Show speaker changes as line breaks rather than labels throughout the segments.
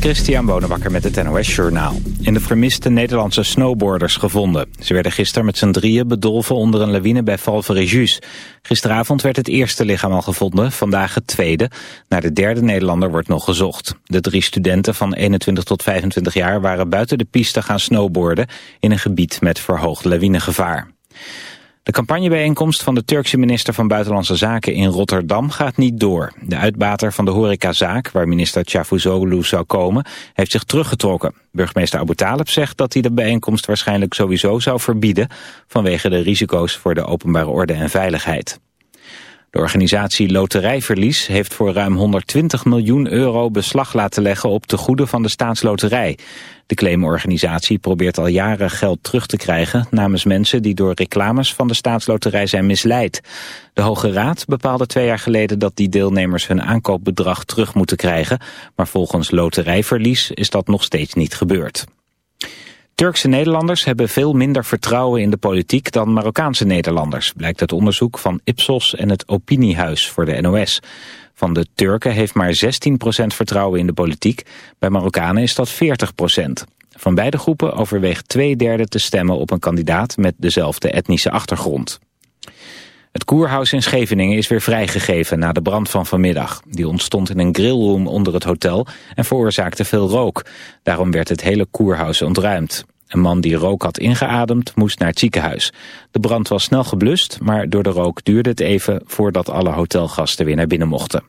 Christian Bonenbakker met het NOS Journaal. In de vermiste Nederlandse snowboarders gevonden. Ze werden gisteren met z'n drieën bedolven onder een lawine bij Val Fréjus. Gisteravond werd het eerste lichaam al gevonden, vandaag het tweede. Naar de derde Nederlander wordt nog gezocht. De drie studenten van 21 tot 25 jaar waren buiten de piste gaan snowboarden... in een gebied met verhoogd lawinegevaar. De campagnebijeenkomst van de Turkse minister van Buitenlandse Zaken in Rotterdam gaat niet door. De uitbater van de horecazaak, waar minister Cavusoglu zou komen, heeft zich teruggetrokken. Burgemeester Abu Talib zegt dat hij de bijeenkomst waarschijnlijk sowieso zou verbieden vanwege de risico's voor de openbare orde en veiligheid. De organisatie Loterijverlies heeft voor ruim 120 miljoen euro beslag laten leggen op de goede van de staatsloterij. De claimorganisatie probeert al jaren geld terug te krijgen namens mensen die door reclames van de staatsloterij zijn misleid. De Hoge Raad bepaalde twee jaar geleden dat die deelnemers hun aankoopbedrag terug moeten krijgen, maar volgens Loterijverlies is dat nog steeds niet gebeurd. Turkse Nederlanders hebben veel minder vertrouwen in de politiek dan Marokkaanse Nederlanders, blijkt uit onderzoek van Ipsos en het Opiniehuis voor de NOS. Van de Turken heeft maar 16% vertrouwen in de politiek, bij Marokkanen is dat 40%. Van beide groepen overweegt twee derde te stemmen op een kandidaat met dezelfde etnische achtergrond. Het koerhuis in Scheveningen is weer vrijgegeven na de brand van vanmiddag. Die ontstond in een grillroom onder het hotel en veroorzaakte veel rook. Daarom werd het hele koerhuis ontruimd. Een man die rook had ingeademd moest naar het ziekenhuis. De brand was snel geblust, maar door de rook duurde het even voordat alle hotelgasten weer naar binnen mochten.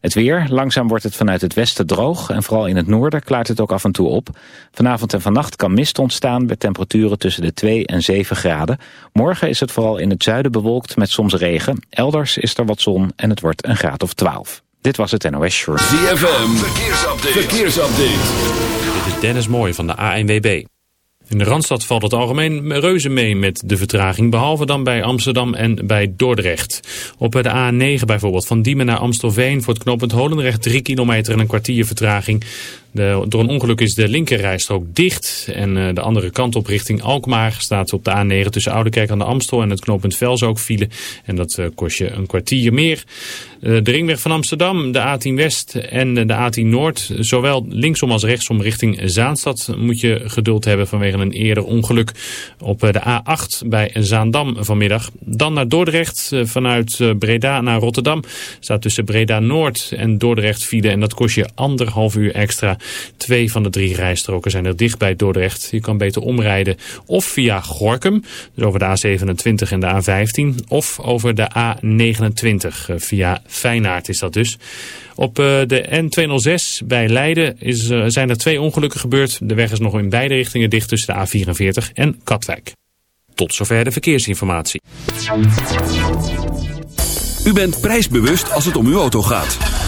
Het weer, langzaam wordt het vanuit het westen droog en vooral in het noorden klaart het ook af en toe op. Vanavond en vannacht kan mist ontstaan bij temperaturen tussen de 2 en 7 graden. Morgen is het vooral in het zuiden bewolkt met soms regen. Elders is er wat zon en het wordt een graad of 12. Dit was het NOS Short.
ZFM, verkeersupdate. verkeersupdate.
Dit is Dennis Mooij van de ANWB. In de Randstad valt het algemeen reuze mee met de vertraging, behalve dan bij Amsterdam en bij Dordrecht. Op de A9 bijvoorbeeld, van Diemen naar Amstelveen voor het knooppunt Holendrecht 3 kilometer en een kwartier vertraging. Door een ongeluk is de linkerrijstrook dicht en uh, de andere kant op richting Alkmaar staat op de A9 tussen Oudekerk aan de Amstel en het knooppunt Velzook file. En dat uh, kost je een kwartier meer. Uh, de ringweg van Amsterdam, de A10 West en de A10 Noord, zowel linksom als rechtsom richting Zaanstad moet je geduld hebben vanwege een eerder ongeluk op de A8 bij Zaandam vanmiddag. Dan naar Dordrecht vanuit Breda naar Rotterdam staat tussen Breda Noord en Dordrecht file en dat kost je anderhalf uur extra. Twee van de drie rijstroken zijn er dicht bij Dordrecht. Je kan beter omrijden of via Gorkum, dus over de A27 en de A15, of over de A29 via Feyenaard is dat dus. Op de N206 bij Leiden is, zijn er twee ongelukken gebeurd. De weg is nog in beide richtingen dicht tussen de A44 en Katwijk. Tot zover de verkeersinformatie.
U bent prijsbewust als het om uw auto gaat.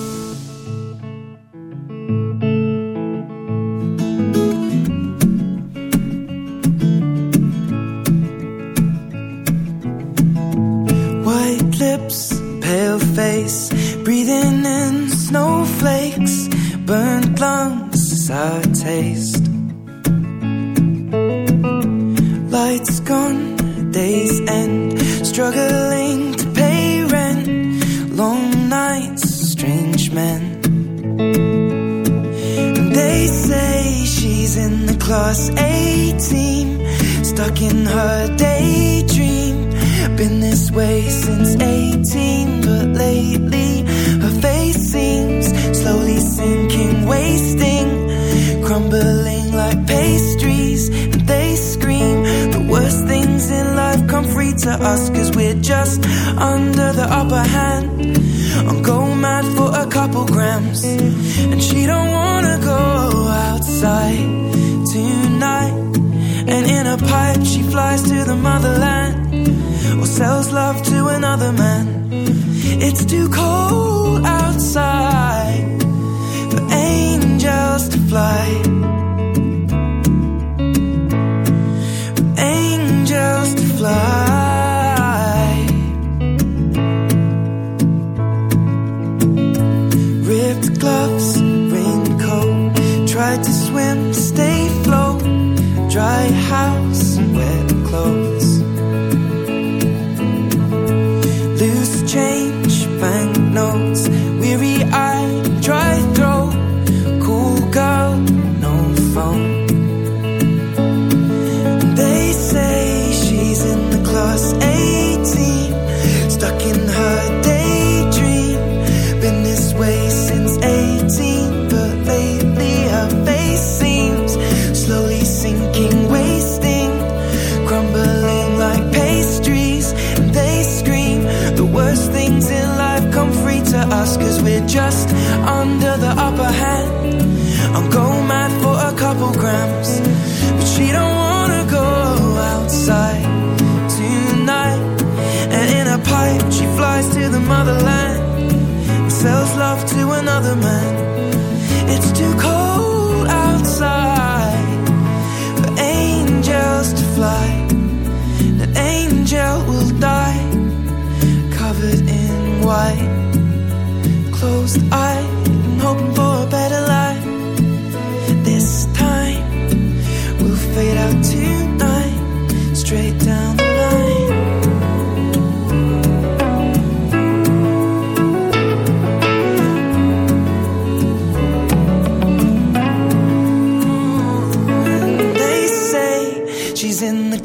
fly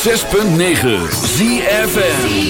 106.9 ZFM.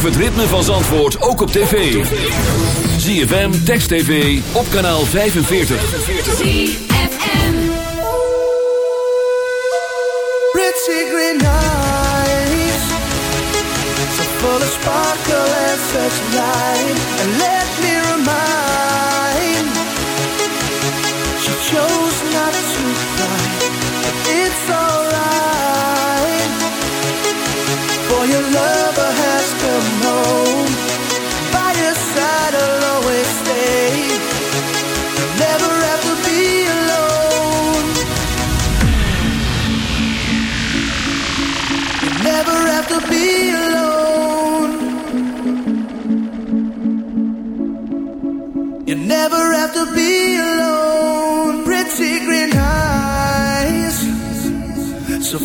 Beleef het ritme van Zandvoort ook op tv. ZFM, Text TV, op kanaal 45.
Pretty green eyes So full of sparkle and such light